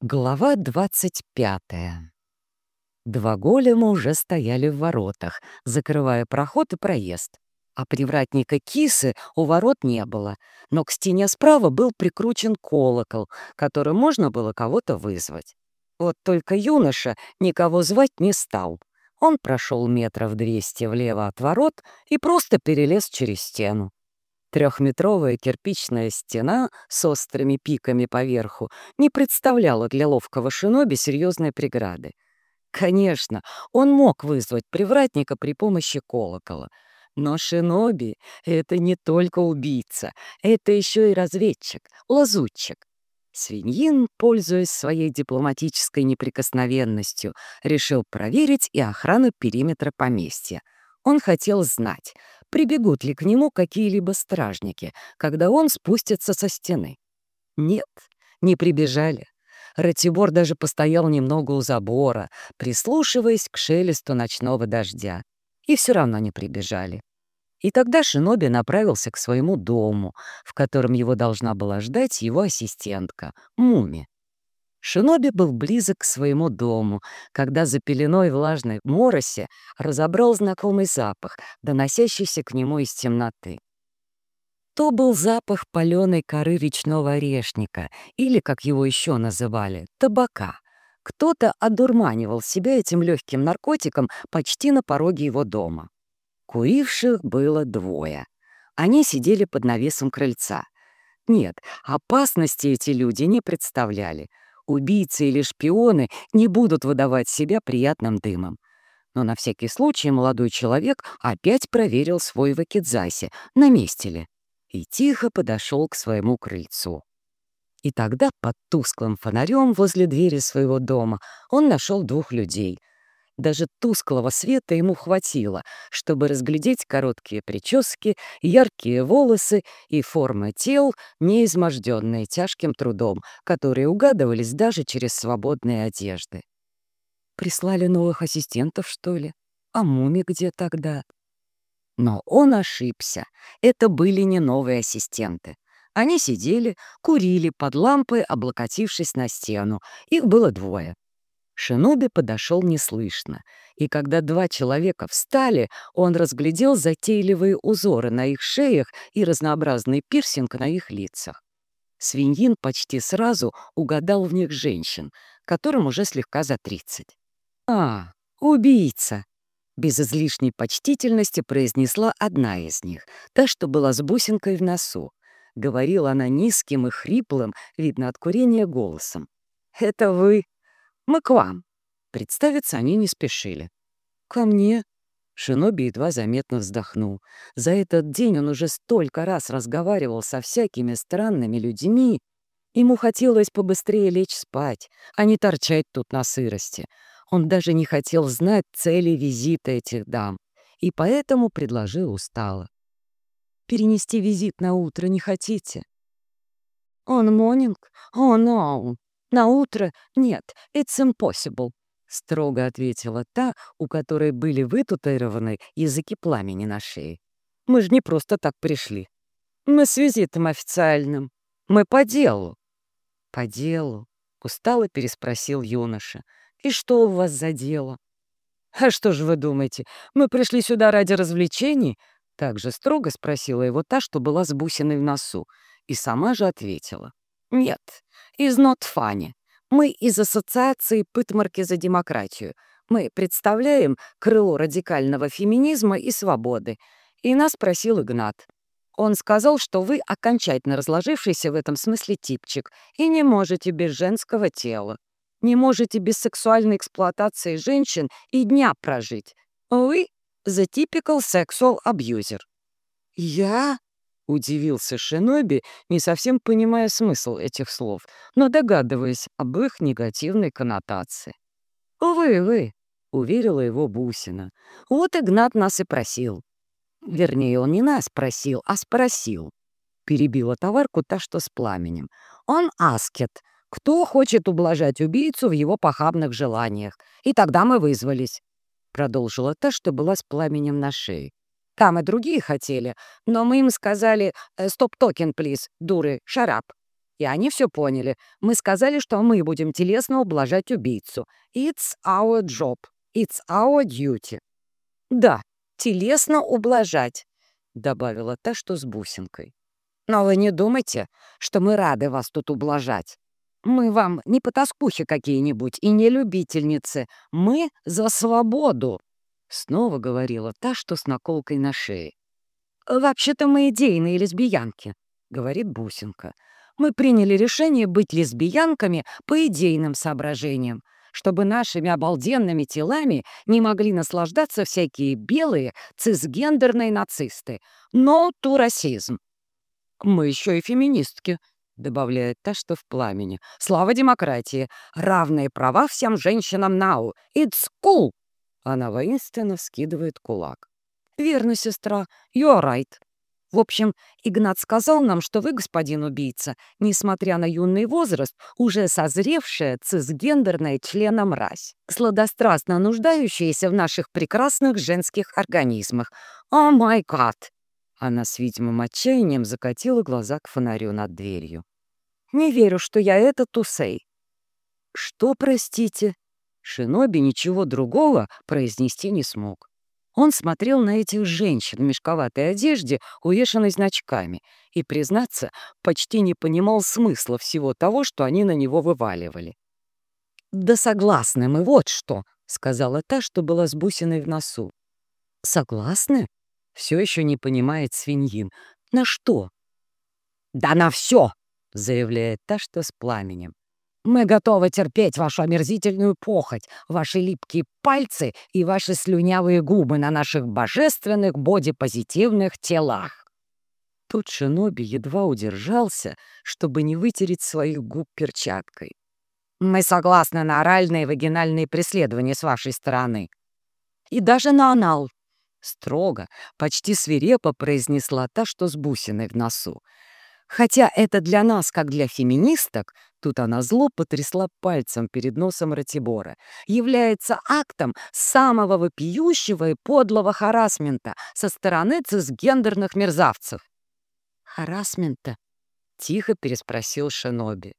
Глава двадцать пятая. Два голема уже стояли в воротах, закрывая проход и проезд. А привратника кисы у ворот не было, но к стене справа был прикручен колокол, которым можно было кого-то вызвать. Вот только юноша никого звать не стал. Он прошел метров двести влево от ворот и просто перелез через стену. Трехметровая кирпичная стена с острыми пиками поверху не представляла для ловкого шиноби серьезной преграды. Конечно, он мог вызвать привратника при помощи колокола. Но шиноби — это не только убийца, это еще и разведчик, лазутчик. Свиньин, пользуясь своей дипломатической неприкосновенностью, решил проверить и охрану периметра поместья. Он хотел знать, прибегут ли к нему какие-либо стражники, когда он спустится со стены. Нет, не прибежали. Ратибор даже постоял немного у забора, прислушиваясь к шелесту ночного дождя. И все равно не прибежали. И тогда Шиноби направился к своему дому, в котором его должна была ждать его ассистентка, Муми. Шиноби был близок к своему дому, когда за пеленой влажной моросе разобрал знакомый запах, доносящийся к нему из темноты. То был запах паленой коры речного орешника, или, как его еще называли, табака. Кто-то одурманивал себя этим легким наркотиком почти на пороге его дома. Куривших было двое. Они сидели под навесом крыльца. Нет, опасности эти люди не представляли — убийцы или шпионы не будут выдавать себя приятным дымом. Но на всякий случай молодой человек опять проверил свой вакидзаси, на месте ли, и тихо подошел к своему крыльцу. И тогда под тусклым фонарем возле двери своего дома он нашел двух людей — даже тусклого света ему хватило, чтобы разглядеть короткие прически, яркие волосы и формы тел, не изможденные тяжким трудом, которые угадывались даже через свободные одежды. Прислали новых ассистентов, что ли? А муми где тогда? Но он ошибся. Это были не новые ассистенты. Они сидели, курили под лампой, облокотившись на стену. Их было двое. Шиноби подошел неслышно, и когда два человека встали, он разглядел затейливые узоры на их шеях и разнообразный пирсинг на их лицах. Свиньин почти сразу угадал в них женщин, которым уже слегка за тридцать. «А, убийца!» Без излишней почтительности произнесла одна из них, та, что была с бусинкой в носу. Говорила она низким и хриплым, видно от курения, голосом. «Это вы, мы к вам». Представиться они не спешили. «Ко мне?» Шиноби едва заметно вздохнул. За этот день он уже столько раз разговаривал со всякими странными людьми. Ему хотелось побыстрее лечь спать, а не торчать тут на сырости. Он даже не хотел знать цели визита этих дам, и поэтому предложил устало. «Перенести визит на утро не хотите?» «Он монинг? О, no!» «На утро нет, it's impossible», — строго ответила та, у которой были вытатуированы языки пламени на шее. «Мы же не просто так пришли. Мы с визитом официальным. Мы по делу». «По делу?» — устало переспросил юноша. «И что у вас за дело?» «А что же вы думаете, мы пришли сюда ради развлечений?» Так же строго спросила его та, что была с бусиной в носу, и сама же ответила. «Нет, из not funny. Мы из Ассоциации Пытмарки за демократию. Мы представляем крыло радикального феминизма и свободы. И нас просил Игнат. Он сказал, что вы окончательно разложившийся в этом смысле типчик и не можете без женского тела. Не можете без сексуальной эксплуатации женщин и дня прожить. Вы — the typical sexual abuser. «Я?» Удивился Шиноби, не совсем понимая смысл этих слов, но догадываясь об их негативной коннотации. «Вы, вы», — уверила его Бусина. «Вот Игнат нас и просил». Вернее, он не нас просил, а спросил. Перебила товарку та, что с пламенем. Он аскет. Кто хочет ублажать убийцу в его похабных желаниях? И тогда мы вызвались. Продолжила та, что была с пламенем на шее. Там и другие хотели, но мы им сказали «Стоп токен, плиз, дуры, шарап». И они все поняли. Мы сказали, что мы будем телесно ублажать убийцу. It's our job. It's our duty. Да, телесно ублажать, добавила та, что с бусинкой. Но вы не думайте, что мы рады вас тут ублажать. Мы вам не потаскухи какие-нибудь и не любительницы. Мы за свободу. Снова говорила та, что с наколкой на шее. «Вообще-то мы идейные лесбиянки», — говорит Бусинка. «Мы приняли решение быть лесбиянками по идейным соображениям, чтобы нашими обалденными телами не могли наслаждаться всякие белые цисгендерные нацисты. Но ту расизм». «Мы еще и феминистки», — добавляет та, что в пламени. «Слава демократии! Равные права всем женщинам нау! It's cool!» Она воинственно скидывает кулак. «Верно, сестра, you're right». В общем, Игнат сказал нам, что вы, господин убийца, несмотря на юный возраст, уже созревшая цисгендерная члена мразь, сладострастно нуждающаяся в наших прекрасных женских организмах. О май гад! Она с видимым отчаянием закатила глаза к фонарю над дверью. «Не верю, что я это Тусей». «Что, простите?» Шиноби ничего другого произнести не смог. Он смотрел на этих женщин в мешковатой одежде, увешанной значками, и, признаться, почти не понимал смысла всего того, что они на него вываливали. «Да согласны мы, вот что!» — сказала та, что была с бусиной в носу. «Согласны?» — все еще не понимает свиньин. «На что?» «Да на все!» — заявляет та, что с пламенем. Мы готовы терпеть вашу омерзительную похоть, ваши липкие пальцы и ваши слюнявые губы на наших божественных бодипозитивных телах». Тут Шиноби едва удержался, чтобы не вытереть своих губ перчаткой. «Мы согласны на оральные и вагинальные преследования с вашей стороны. И даже на анал». Строго, почти свирепо произнесла та, что с бусиной в носу. Хотя это для нас, как для феминисток, тут она зло потрясла пальцем перед носом Ратибора, является актом самого вопиющего и подлого харасмента со стороны цисгендерных мерзавцев. «Харасмента?» — тихо переспросил Шиноби.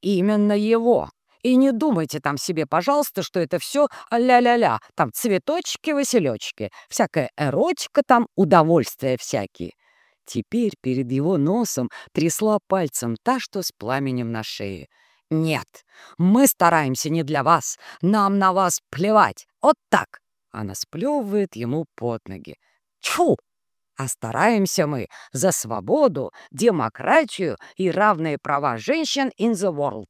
«Именно его. И не думайте там себе, пожалуйста, что это все ля-ля-ля, там цветочки-василечки, всякая эротика там, удовольствия всякие. Теперь перед его носом трясла пальцем та, что с пламенем на шее. «Нет, мы стараемся не для вас. Нам на вас плевать. Вот так!» Она сплевывает ему под ноги. «Чу! А стараемся мы за свободу, демократию и равные права женщин in the world.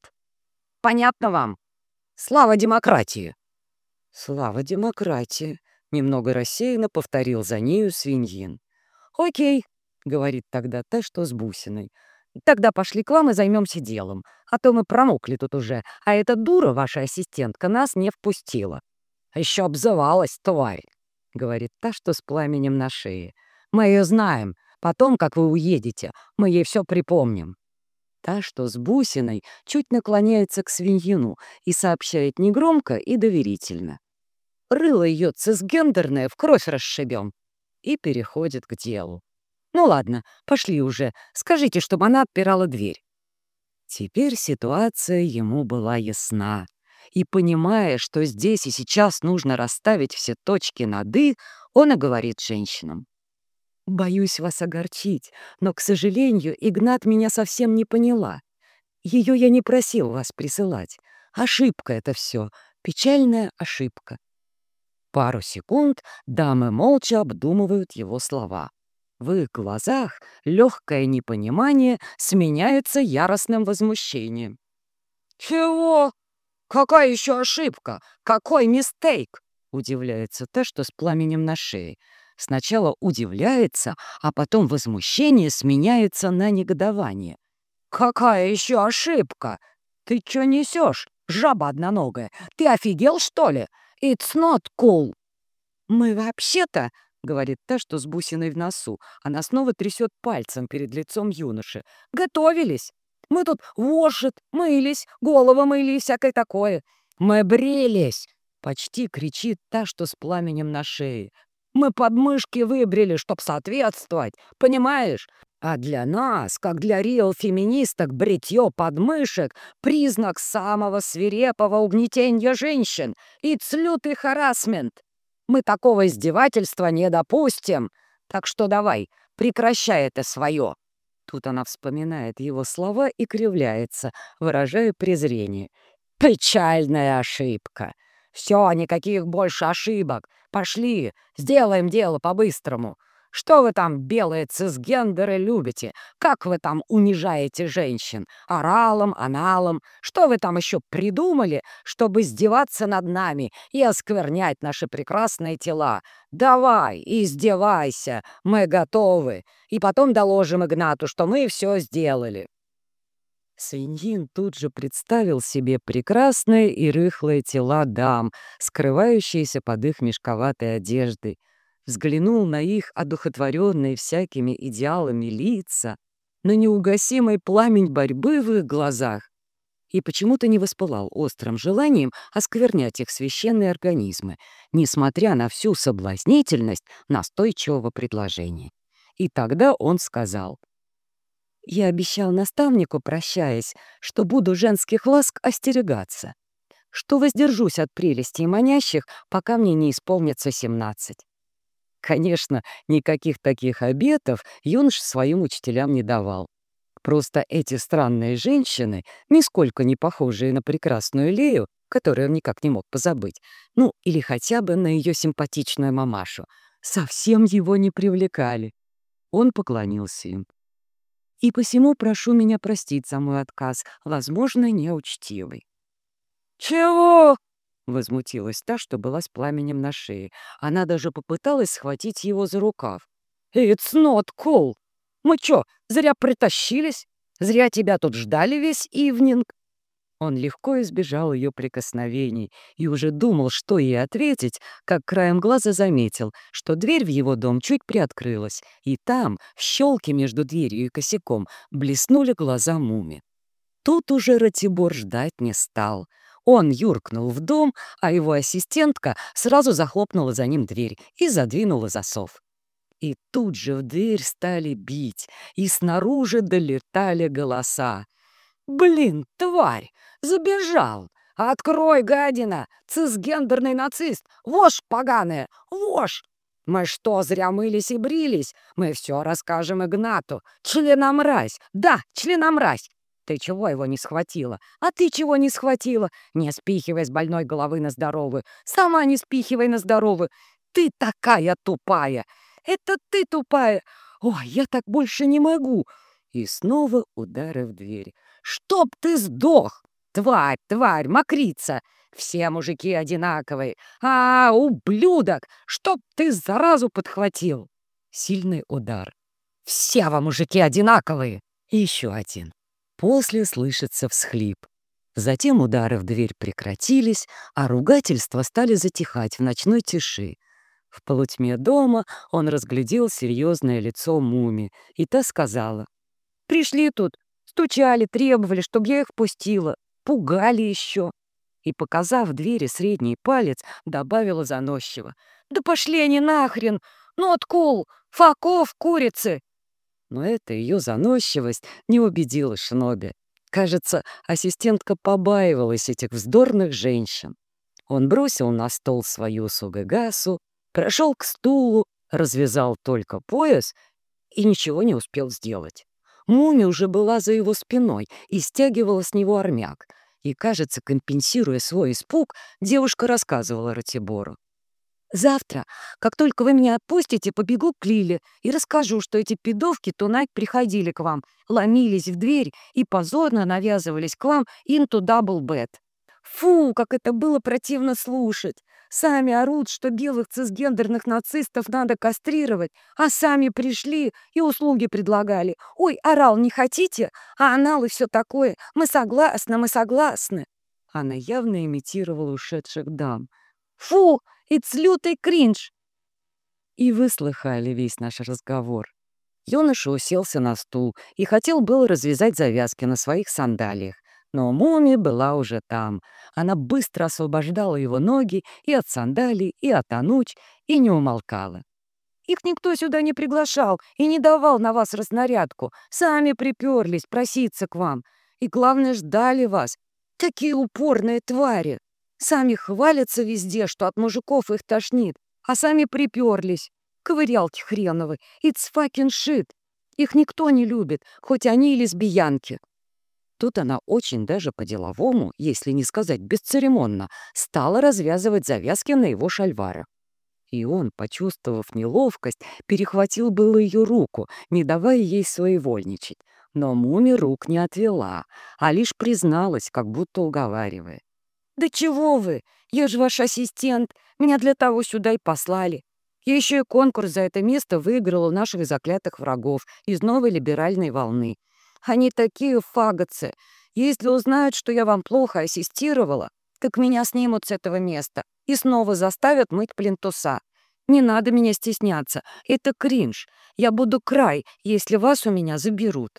Понятно вам? Слава демократии!» «Слава демократии!» — немного рассеянно повторил за нею свиньин. «Окей, — говорит тогда та, что с бусиной. «Тогда пошли к вам и займемся делом, а то мы промокли тут уже, а эта дура, ваша ассистентка, нас не впустила». «Еще обзывалась, тварь», — говорит та, что с пламенем на шее. «Мы ее знаем. Потом, как вы уедете, мы ей все припомним». Та, что с бусиной, чуть наклоняется к свиньину и сообщает негромко и доверительно. «Рыло ее цисгендерное в кровь расшибем» и переходит к делу. Ну ладно, пошли уже. Скажите, чтобы она отпирала дверь. Теперь ситуация ему была ясна. И понимая, что здесь и сейчас нужно расставить все точки над «и», он и говорит женщинам. «Боюсь вас огорчить, но, к сожалению, Игнат меня совсем не поняла. Ее я не просил вас присылать. Ошибка это все, печальная ошибка». Пару секунд дамы молча обдумывают его слова. В их глазах легкое непонимание сменяется яростным возмущением. «Чего? Какая еще ошибка? Какой мистейк?» Удивляется та, что с пламенем на шее. Сначала удивляется, а потом возмущение сменяется на негодование. «Какая еще ошибка? Ты что несешь, жаба одноногая? Ты офигел, что ли? It's not cool!» «Мы вообще-то — говорит та, что с бусиной в носу. Она снова трясет пальцем перед лицом юноши. «Готовились! Мы тут вошит, мылись, головы мыли и всякое такое. Мы брились!» — почти кричит та, что с пламенем на шее. «Мы подмышки выбрили, чтоб соответствовать, понимаешь? А для нас, как для риэл-феминисток, бритье подмышек — признак самого свирепого угнетения женщин и лютый харасмент. Мы такого издевательства не допустим. Так что давай, прекращай это свое. Тут она вспоминает его слова и кривляется, выражая презрение. Печальная ошибка. Все, никаких больше ошибок. Пошли, сделаем дело по-быстрому. Что вы там, белые цисгендеры, любите? Как вы там унижаете женщин? Оралом, аналом? Что вы там еще придумали, чтобы издеваться над нами и осквернять наши прекрасные тела? Давай, издевайся, мы готовы. И потом доложим Игнату, что мы все сделали. Свиньин тут же представил себе прекрасные и рыхлые тела дам, скрывающиеся под их мешковатой одеждой взглянул на их одухотворенные всякими идеалами лица, на неугасимый пламень борьбы в их глазах и почему-то не воспылал острым желанием осквернять их священные организмы, несмотря на всю соблазнительность настойчивого предложения. И тогда он сказал, «Я обещал наставнику, прощаясь, что буду женских ласк остерегаться, что воздержусь от прелестей манящих, пока мне не исполнится семнадцать. Конечно, никаких таких обетов юнош своим учителям не давал. Просто эти странные женщины, нисколько не похожие на прекрасную Лею, которую он никак не мог позабыть, ну, или хотя бы на ее симпатичную мамашу, совсем его не привлекали. Он поклонился им. «И посему прошу меня простить за мой отказ, возможно, неучтивый». «Чего?» — возмутилась та, что была с пламенем на шее. Она даже попыталась схватить его за рукав. «It's not cool! Мы чё, зря притащились? Зря тебя тут ждали весь ивнинг?» Он легко избежал ее прикосновений и уже думал, что ей ответить, как краем глаза заметил, что дверь в его дом чуть приоткрылась, и там, в щелке между дверью и косяком, блеснули глаза Муми. Тут уже Ратибор ждать не стал — он юркнул в дом, а его ассистентка сразу захлопнула за ним дверь и задвинула засов. И тут же в дверь стали бить, и снаружи долетали голоса. «Блин, тварь! Забежал! Открой, гадина! Цисгендерный нацист! Вошь поганая! Вошь! Мы что, зря мылись и брились? Мы все расскажем Игнату. Членомразь! Да, членомразь! Ты чего его не схватила? А ты чего не схватила? Не спихивай с больной головы на здоровую. Сама не спихивай на здоровую. Ты такая тупая. Это ты тупая. Ой, я так больше не могу. И снова удары в дверь. Чтоб ты сдох! Тварь, тварь, мокрица! Все мужики одинаковые. А, ублюдок! Чтоб ты заразу подхватил! Сильный удар. Все вам мужики одинаковые! И еще один. После слышится всхлип. Затем удары в дверь прекратились, а ругательства стали затихать в ночной тиши. В полутьме дома он разглядел серьезное лицо Муми, и та сказала. «Пришли тут, стучали, требовали, чтобы я их пустила, пугали еще». И, показав двери средний палец, добавила заносчиво. «Да пошли они нахрен! Ну, откул! Факов, курицы! Но эта ее заносчивость не убедила Шиноби. Кажется, ассистентка побаивалась этих вздорных женщин. Он бросил на стол свою сугагасу, прошел к стулу, развязал только пояс и ничего не успел сделать. Муми уже была за его спиной и стягивала с него армяк. И, кажется, компенсируя свой испуг, девушка рассказывала Ратибору. Завтра, как только вы меня отпустите, побегу к Лиле и расскажу, что эти пидовки тунайк приходили к вам, ломились в дверь и позорно навязывались к вам into double bed. Фу, как это было противно слушать. Сами орут, что белых цисгендерных нацистов надо кастрировать, а сами пришли и услуги предлагали. Ой, орал, не хотите? А анал и все такое. Мы согласны, мы согласны. Она явно имитировала ушедших дам. Фу, It's лютый кринж!» И вы слыхали весь наш разговор. Юноша уселся на стул и хотел было развязать завязки на своих сандалиях, но Муми была уже там. Она быстро освобождала его ноги и от сандалий, и от ануч, и не умолкала. Их никто сюда не приглашал и не давал на вас разнарядку. Сами приперлись проситься к вам. И, главное, ждали вас. Такие упорные твари. Сами хвалятся везде, что от мужиков их тошнит, а сами приперлись. Ковырялки хреновы. It's fucking shit. Их никто не любит, хоть они и лесбиянки. Тут она очень даже по-деловому, если не сказать бесцеремонно, стала развязывать завязки на его шальварах. И он, почувствовав неловкость, перехватил было ее руку, не давая ей своевольничать. Но Муми рук не отвела, а лишь призналась, как будто уговаривая. «Да чего вы? Я же ваш ассистент. Меня для того сюда и послали. Я еще и конкурс за это место выиграла у наших заклятых врагов из новой либеральной волны. Они такие фагоцы. Если узнают, что я вам плохо ассистировала, так меня снимут с этого места и снова заставят мыть плинтуса. Не надо меня стесняться. Это кринж. Я буду край, если вас у меня заберут».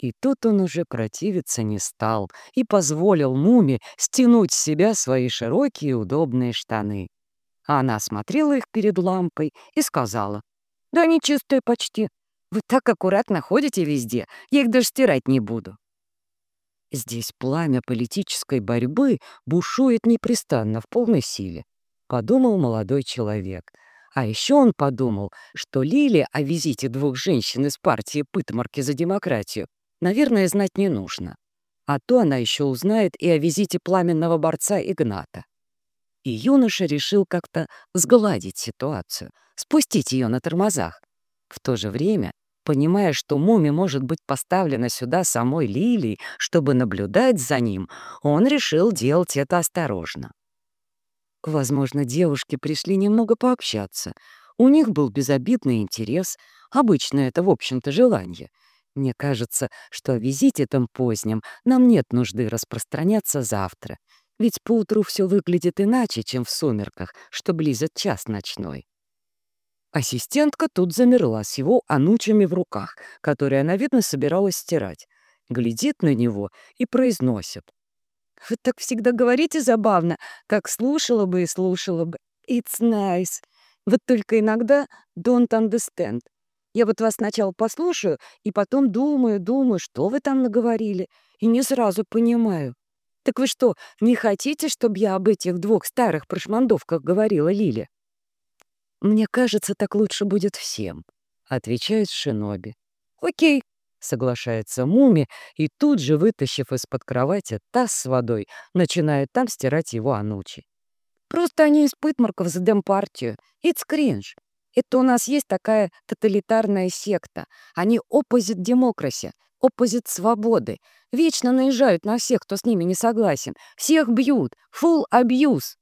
И тут он уже противиться не стал и позволил Муме стянуть с себя свои широкие удобные штаны. Она смотрела их перед лампой и сказала, «Да они чистые почти. Вы так аккуратно ходите везде, я их даже стирать не буду». Здесь пламя политической борьбы бушует непрестанно в полной силе, подумал молодой человек. А еще он подумал, что Лиле о визите двух женщин из партии Пытмарки за демократию, наверное, знать не нужно. А то она еще узнает и о визите пламенного борца Игната. И юноша решил как-то сгладить ситуацию, спустить ее на тормозах. В то же время Понимая, что Муми может быть поставлена сюда самой Лилией, чтобы наблюдать за ним, он решил делать это осторожно. Возможно, девушки пришли немного пообщаться. У них был безобидный интерес, обычно это, в общем-то, желание. Мне кажется, что о визите там позднем нам нет нужды распространяться завтра, ведь поутру все выглядит иначе, чем в сумерках, что близит час ночной. Ассистентка тут замерла с его анучами в руках, которые она, видно, собиралась стирать. Глядит на него и произносит. «Вы так всегда говорите забавно, как слушала бы и слушала бы. It's nice. Вот только иногда don't understand. Я вот вас сначала послушаю, и потом думаю, думаю, что вы там наговорили, и не сразу понимаю. Так вы что, не хотите, чтобы я об этих двух старых прошмандовках говорила Лиле?» «Мне кажется, так лучше будет всем», — отвечает Шиноби. «Окей», — соглашается Муми, и тут же, вытащив из-под кровати таз с водой, начинает там стирать его анучи. «Просто они из пытмарков за демпартию. It's cringe. Это у нас есть такая тоталитарная секта. Они оппозит демокраси, оппозит свободы. Вечно наезжают на всех, кто с ними не согласен. Всех бьют. Full abuse.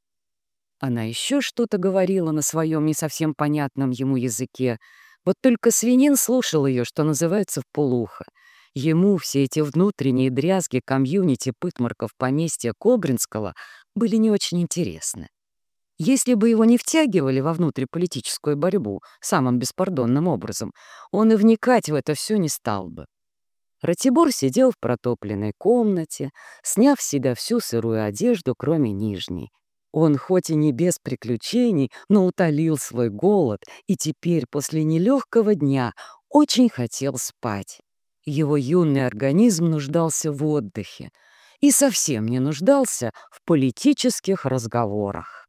Она еще что-то говорила на своем не совсем понятном ему языке. Вот только свинин слушал ее, что называется, в полухо. Ему все эти внутренние дрязги комьюнити пытмарков поместья Кобринского были не очень интересны. Если бы его не втягивали во внутриполитическую борьбу самым беспардонным образом, он и вникать в это все не стал бы. Ратибор сидел в протопленной комнате, сняв с себя всю сырую одежду, кроме нижней, он хоть и не без приключений, но утолил свой голод и теперь после нелегкого дня очень хотел спать. Его юный организм нуждался в отдыхе и совсем не нуждался в политических разговорах.